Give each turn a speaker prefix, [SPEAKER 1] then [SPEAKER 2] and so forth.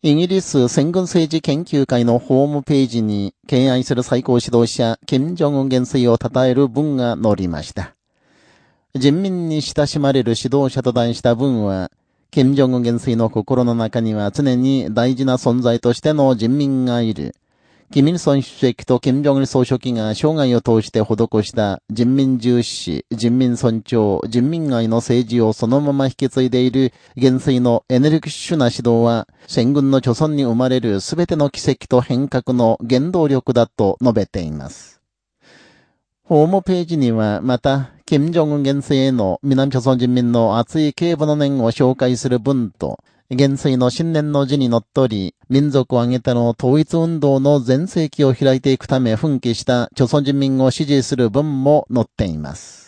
[SPEAKER 1] イギリス戦軍政治研究会のホームページに敬愛する最高指導者、金正恩元帥を称える文が載りました。人民に親しまれる指導者と題した文は、金正恩元帥の心の中には常に大事な存在としての人民がいる。キミルソン主席と金正恩総書記が生涯を通して施した人民重視、人民尊重、人民愛の政治をそのまま引き継いでいる元帥のエネルギッシュな指導は、戦軍の貯村に生まれる全ての奇跡と変革の原動力だと述べています。ホームページには、また、金正恩元帥への南朝鮮人民の熱い警部の念を紹介する文と、元帥の新年の字にのっとり、民族を挙げての統一運動の全盛期を開いていくため奮起した朝鮮人民を支持する文も載っています。